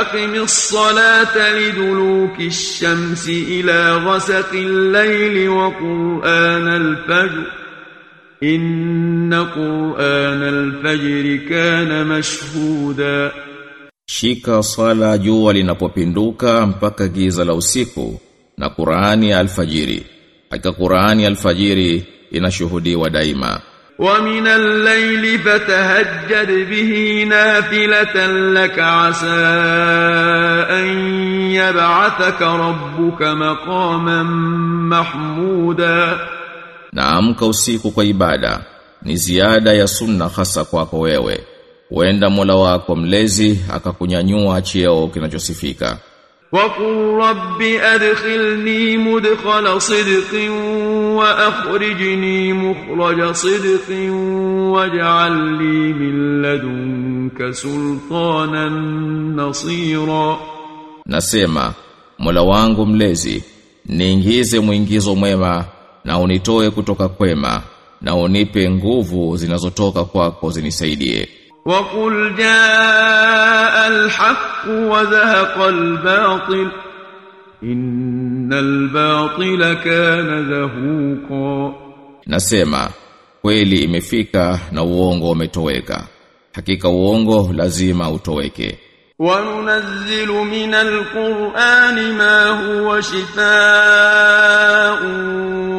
أقم الصلاة لدلوك الشمس إلى غسق الليل وقرآن الفجر. إن قرآن الفجر كان مشهودا. شيكا صلاة جوا لنبوبندوكا مبكا جيزا لو لوسيكو نقرآن الفجيري حكا قرآن الفجيري إن شهودي ودائما ومن الليل فتهجد به نافلة لك عسى أن يبعثك ربك مقاما محمودا Na amka usiku kwa ibada ni ziada ya sunna hasa kwako wewe. Huenda Mola wako mlezi akakunyanyua cheo kinachosifika. وقل رب أدخلني مدخل صدق وأخرجني مخرج صدق واجعل لي من لدنك سلطانا نصيرا Nasema, Mola wangu mlezi, niingize mwingizo mwema na unitoe kutoka kwema na unipe nguvu zinazotoka kwako zinisaidie. وقل جاء الحق وزهق الباطل إن الباطل كان زهوقا Nasema, kweli imefika na uongo umetoweka. Hakika uongo lazima utoweke. وننزل من القرآن ما هو شفاء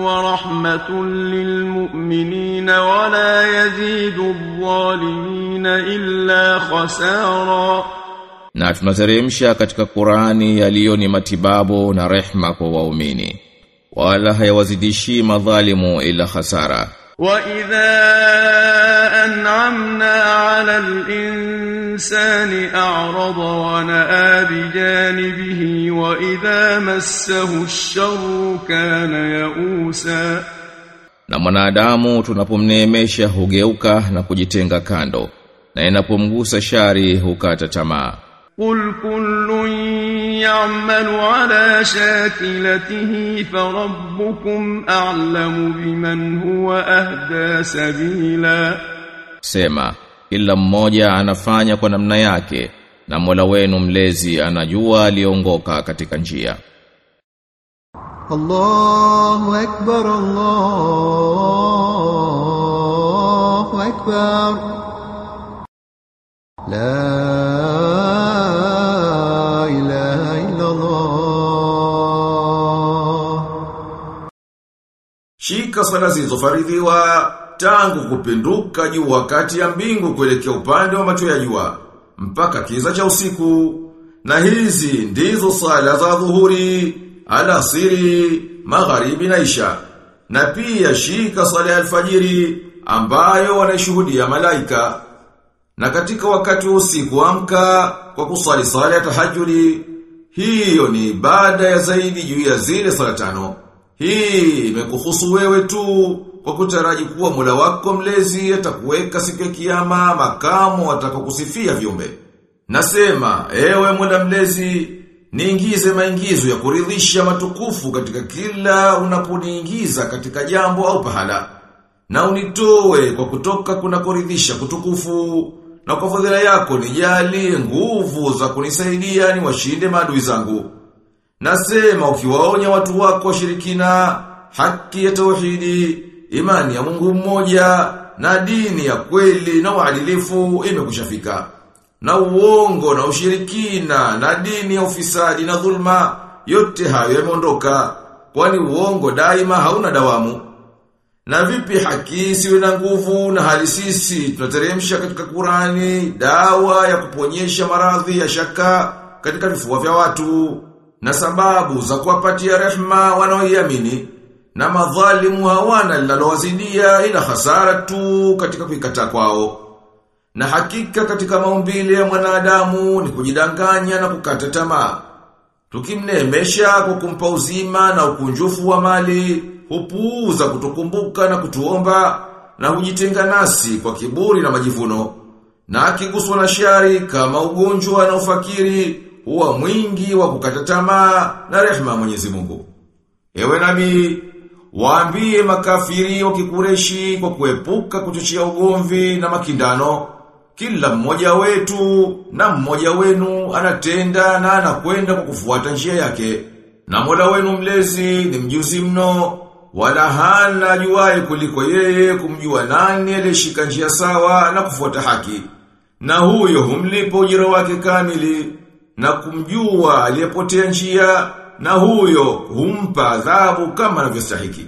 ورحمة للمؤمنين ولا يزيد الظالمين إلا خسارا Na tunateremsha katika Qurani yaliyo ni matibabu na rehma kwa waumini. Wala hayawazidishi madhalimu ila hasara. وإذا أنعمنا على الإنسان أعرض ونأى بجانبه وإذا مسه الشر كان يئوسا Na mwanadamu tunapomneemesha hugeuka na kujitenga kando. Na inapomgusa shari hukata tamaa. قل كل يعمل على شاكلته فربكم أعلم بمن هو أهدى سبيلا Sema, kila mmoja anafanya kwa namna yake na Mola wenu mlezi anajua aliongoka katika njia. الله أكبر الله أكبر لا Shika sala zilizofaridhiwa tangu kupinduka juu wakati ya mbingu kuelekea upande wa macho ya jua mpaka kiza cha usiku. Na hizi ndizo sala za dhuhuri, alasiri, magharibi na isha. Na pia shika sala ya alfajiri ambayo wanaishuhudia malaika. Na katika wakati wa usiku amka kwa kusali sala ya tahajjudi, hiyo ni ibada ya zaidi juu ya zile sala tano. Hii imekuhusu wewe tu kwa kutaraji kuwa Mola wako mlezi atakuweka siku ya kiyama makamo atakakusifia viumbe. Nasema, ewe Mola mlezi, niingize maingizo ya kuridhisha matukufu katika kila unaponiingiza katika jambo au pahala. Na unitoe kwa kutoka kuna kuridhisha kutukufu na kwa fadhila yako nijalie nguvu za kunisaidia ni washinde maadui zangu. Nasema ukiwaonya watu wako washirikina, haki ya tauhidi, imani ya Mungu mmoja, na dini ya kweli na uadilifu imekushafika. Na uongo na ushirikina, na dini ya ufisadi na dhulma, yote hayo yameondoka, kwani uongo daima hauna dawamu. Na vipi haki siwe na nguvu na hali sisi tunateremsha katika Kurani dawa ya kuponyesha maradhi ya shaka katika vifua vya watu na sababu za kuwapatia rehma wanaoiamini na madhalimu hawana linalowazidia ila hasara tu katika kuikataa kwao. Na hakika katika maumbile ya mwanadamu ni kujidanganya na kukata tamaa. Tukimneemesha kwa kumpa uzima na ukunjufu wa mali, hupuuza kutukumbuka na kutuomba na hujitenga nasi kwa kiburi na majivuno. Na akiguswa na shari kama ugonjwa na ufakiri, huwa mwingi wa kukata tamaa na rehema Mwenyezi Mungu. Ewe nabii, waambie makafiri wa kikureshi kwa kuepuka kuchochea ugomvi na makindano kila mmoja wetu na mmoja wenu anatenda na anakwenda kwa kufuata njia yake. Na Mola wenu mlezi ni mjuzi mno, wala hana ajuaye kuliko yeye kumjua nani aliyeshika njia sawa na kufuata haki. Na huyo humlipo ujira wake kamili na kumjua aliyepotea njia na huyo humpa adhabu kama anavyostahili.